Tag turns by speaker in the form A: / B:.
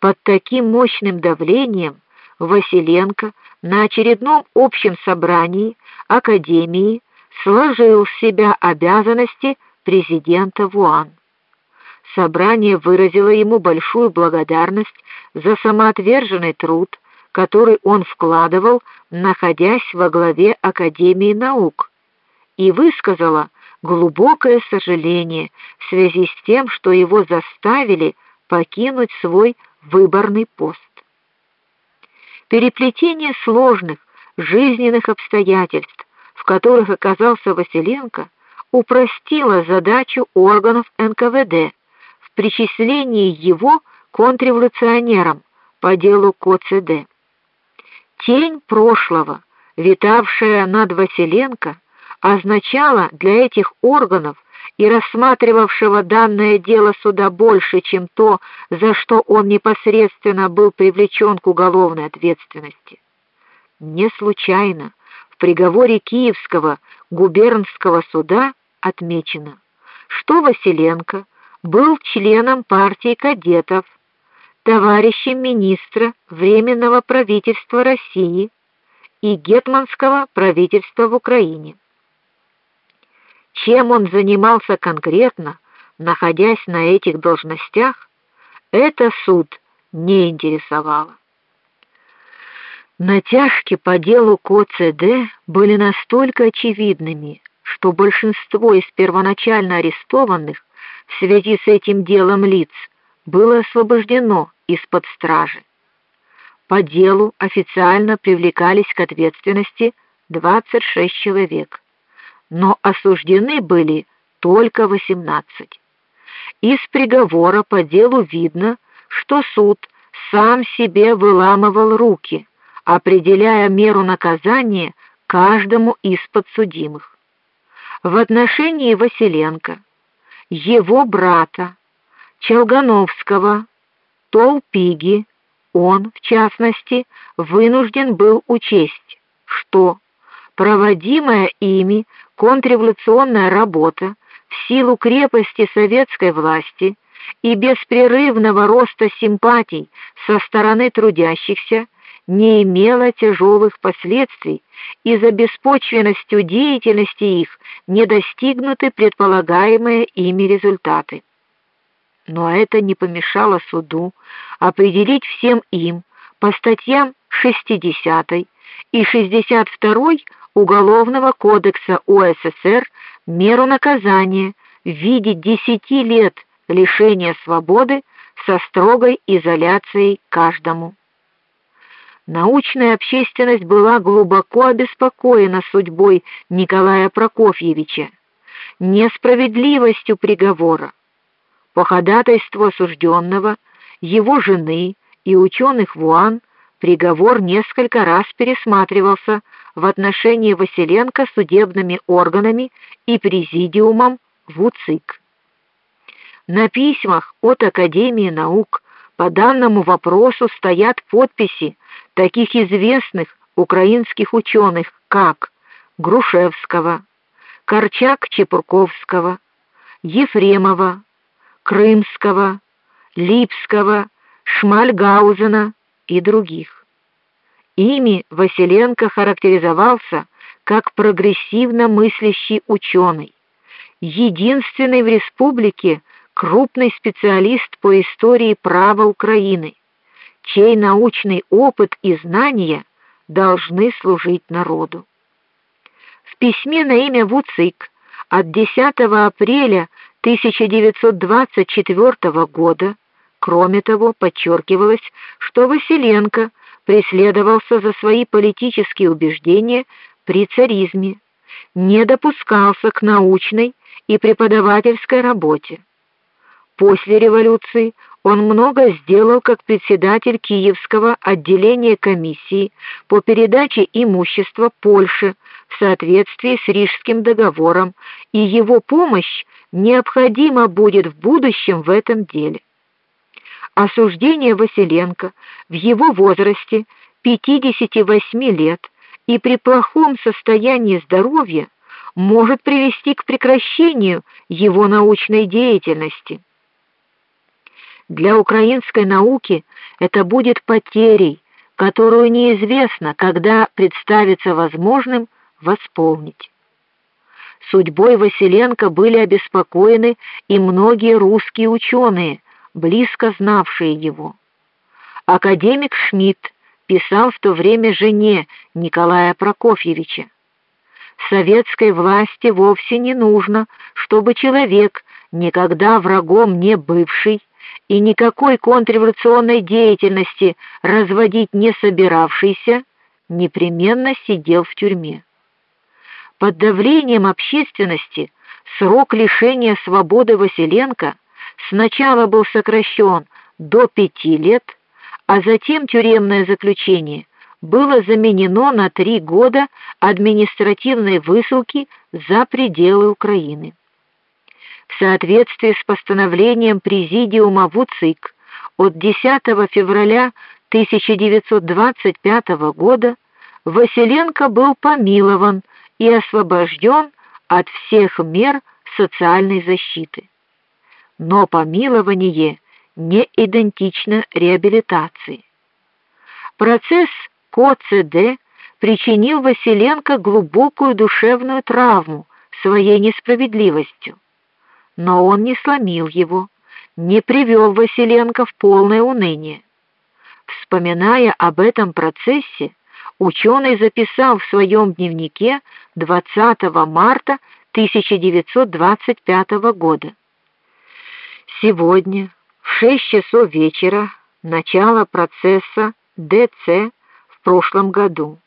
A: Под таким мощным давлением Василенко на очередном общем собрании академии сложил с себя обязанности президента ВУАН. Собрание выразило ему большую благодарность за самоотверженный труд, который он вкладывал, находясь во главе Академии наук, и высказало глубокое сожаление в связи с тем, что его заставили покинуть свой выборный пост. Переплетение сложных жизненных обстоятельств, в которых оказался Василенко, упростило задачу органов НКВД в причислении его контрреволюционерам по делу КЦД. Тень прошлого, витавшая над Василенко, означала для этих органов и рассматривавшего данное дело суда больше, чем то, за что он непосредственно был привлечен к уголовной ответственности. Не случайно в приговоре Киевского губернского суда отмечено, что Василенко был членом партии кадетов, товарищем министра временного правительства России и гетманского правительства в Украине. Чем он занимался конкретно, находясь на этих должностях, это суд не интересовало. Натяжки по делу КОЦД были настолько очевидными, что большинство из первоначально арестованных в связи с этим делом лиц было освобождено из-под стражи. По делу официально привлекались к ответственности 26 человек но осуждены были только 18. Из приговора по делу видно, что суд сам себе выламывал руки, определяя меру наказания каждому из подсудимых. В отношении Василенко, его брата Челгановского, Толпиги, он, в частности, вынужден был учесть, что проводимая ими контрреволюционная работа в силу крепости советской власти и беспрерывного роста симпатий со стороны трудящихся не имела тяжелых последствий, и за беспочвенностью деятельности их не достигнуты предполагаемые ими результаты. Но это не помешало суду определить всем им по статьям 60 и 62 Уголовного кодекса УССР меру наказания в виде 10 лет лишения свободы со строгой изоляцией каждому. Научная общественность была глубоко обеспокоена судьбой Николая Прокофьевича, несправедливостью приговора. По ходатайству осужденного, его жены и ученых ВУАН приговор несколько раз пересматривался в отношении Василенко судебными органами и президиумом ВУЦИК. На письмах от Академии наук по данному вопросу стоят подписи таких известных украинских ученых, как Грушевского, Корчак-Чепурковского, Ефремова, Крымского, Липского, Шмальгаузена и других. Ими Василенко характеризовался как прогрессивно мыслящий ученый, единственный в республике крупный специалист по истории права Украины, чей научный опыт и знания должны служить народу. В письме на имя Вуцик от 10 апреля 1924 года, кроме того, подчеркивалось, что Василенко преследовался за свои политические убеждения при царизме, не допускался к научной и преподавательской работе. После революции он много сделал как председатель Киевского отделения комиссии по передаче имущества Польше в соответствии с Рижским договором, и его помощь необходима будет в будущем в этом деле. Осуждение Василенко в его возрасте 58 лет и при плохом состоянии здоровья может привести к прекращению его научной деятельности. Для украинской науки это будет потерей, которую неизвестно, когда представится возможным восполнить. Судьбой Василенко были обеспокоены и многие русские ученые, близко знавшие его. Академик Шмидт писал в то время жене Николая Прокофьевича: Советской власти вовсе не нужно, чтобы человек, никогда врагом не бывший и никакой контрреволюционной деятельности разводить не собиравшийся, непременно сидел в тюрьме. Под давлением общественности срок лишения свободы Василенко сначала был сокращен до пяти лет, а затем тюремное заключение было заменено на три года административной высылки за пределы Украины. В соответствии с постановлением президиума ВУЦИК от 10 февраля 1925 года Василенко был помилован и освобожден от всех мер социальной защиты. Но помилование не идентично реабилитации. Процесс КОЦД причинил Василенко глубокую душевную травму своей несправедливостью. Но он не сломил его, не привел Василенко в полное уныние. Вспоминая об этом процессе, ученый записал в своем дневнике 20 марта 1925 года. Сегодня в 6 часов вечера начало процесса ДЦ в прошлом году.